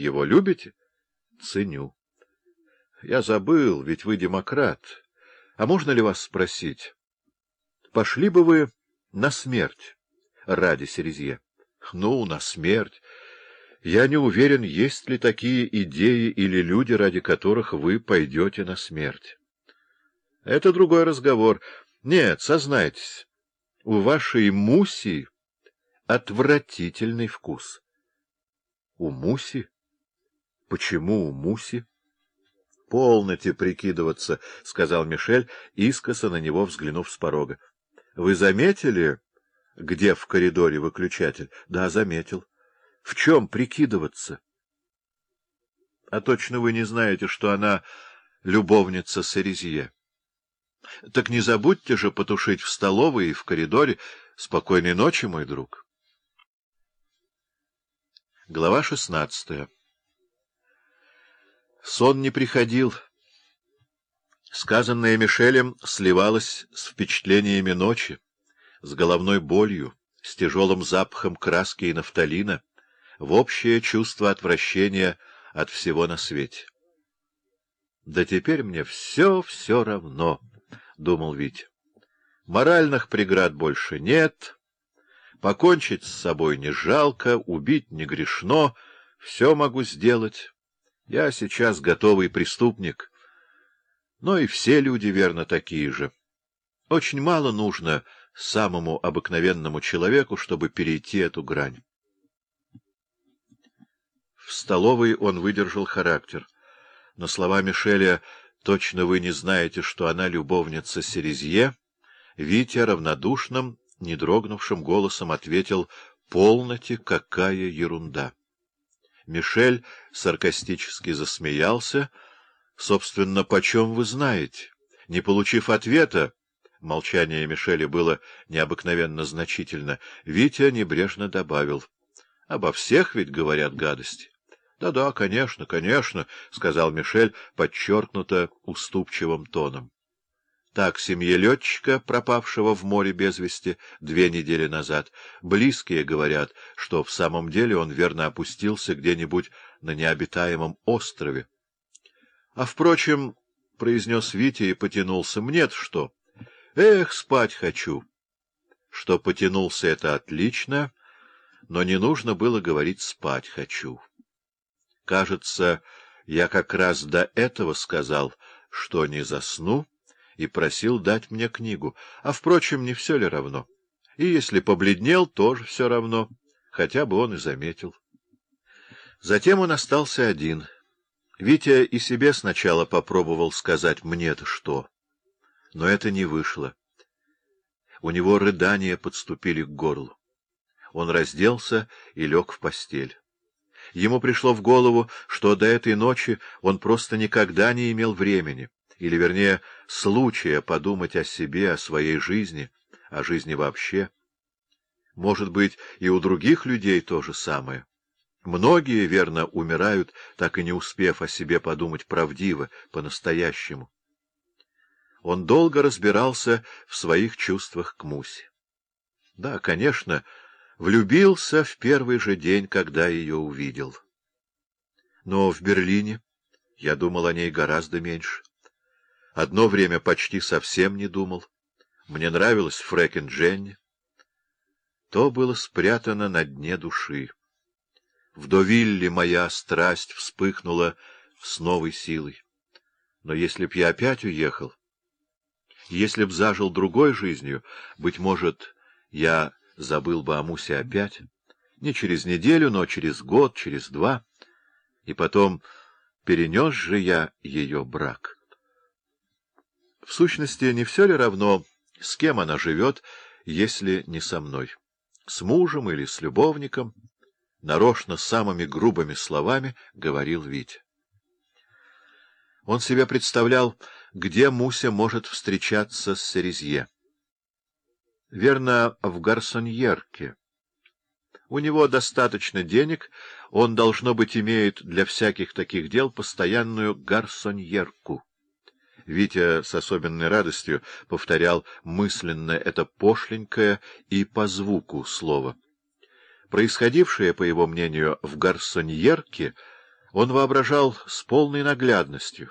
его любите? Ценю. Я забыл, ведь вы демократ. А можно ли вас спросить, пошли бы вы на смерть ради Серезье? Ну, на смерть. Я не уверен, есть ли такие идеи или люди, ради которых вы пойдете на смерть. Это другой разговор. Нет, сознайтесь, у вашей Муси отвратительный вкус. У Муси? Почему Муси? — Полноте прикидываться, — сказал Мишель, искоса на него взглянув с порога. — Вы заметили, где в коридоре выключатель? — Да, заметил. — В чем прикидываться? — А точно вы не знаете, что она любовница Сарезье. — Так не забудьте же потушить в столовой и в коридоре. Спокойной ночи, мой друг. Глава шестнадцатая Сон не приходил. Сказанное Мишелем сливалось с впечатлениями ночи, с головной болью, с тяжелым запахом краски и нафталина, в общее чувство отвращения от всего на свете. «Да теперь мне все-все равно», — думал Витя. «Моральных преград больше нет, покончить с собой не жалко, убить не грешно, все могу сделать». Я сейчас готовый преступник. Но и все люди, верно, такие же. Очень мало нужно самому обыкновенному человеку, чтобы перейти эту грань. В столовой он выдержал характер. Но слова Мишеля «Точно вы не знаете, что она любовница Серезье», Витя равнодушным, не дрогнувшим голосом ответил «Полноте, какая ерунда!» Мишель саркастически засмеялся. — Собственно, почем вы знаете? Не получив ответа, молчание Мишеля было необыкновенно значительно, Витя небрежно добавил. — Обо всех ведь говорят гадости. Да — Да-да, конечно, конечно, — сказал Мишель подчеркнуто уступчивым тоном. Так семье летчика, пропавшего в море без вести две недели назад, близкие говорят, что в самом деле он верно опустился где-нибудь на необитаемом острове. — А, впрочем, — произнес Витя и потянулся, — мне-то что? Эх, спать хочу. Что потянулся — это отлично, но не нужно было говорить «спать хочу». Кажется, я как раз до этого сказал, что не засну, — и просил дать мне книгу. А, впрочем, не все ли равно? И если побледнел, тоже все равно, хотя бы он и заметил. Затем он остался один. Витя и себе сначала попробовал сказать «мне-то что», но это не вышло. У него рыдания подступили к горлу. Он разделся и лег в постель. Ему пришло в голову, что до этой ночи он просто никогда не имел времени или, вернее, случая подумать о себе, о своей жизни, о жизни вообще. Может быть, и у других людей то же самое. Многие, верно, умирают, так и не успев о себе подумать правдиво, по-настоящему. Он долго разбирался в своих чувствах к Мусе. Да, конечно, влюбился в первый же день, когда ее увидел. Но в Берлине я думал о ней гораздо меньше. Одно время почти совсем не думал. Мне нравилась Фрэкен Дженни. То было спрятано на дне души. В Довилле моя страсть вспыхнула с новой силой. Но если б я опять уехал, если б зажил другой жизнью, быть может, я забыл бы о Мусе опять, не через неделю, но через год, через два, и потом перенес же я ее брак». В сущности, не все ли равно, с кем она живет, если не со мной? С мужем или с любовником? Нарочно самыми грубыми словами говорил Витя. Он себе представлял, где Муся может встречаться с Серезье. Верно, в Гарсоньерке. У него достаточно денег, он, должно быть, имеет для всяких таких дел постоянную гарсоньерку. Витя с особенной радостью повторял мысленно это пошленькое и по звуку слово. Происходившее, по его мнению, в Гарсоньерке Он воображал с полной наглядностью,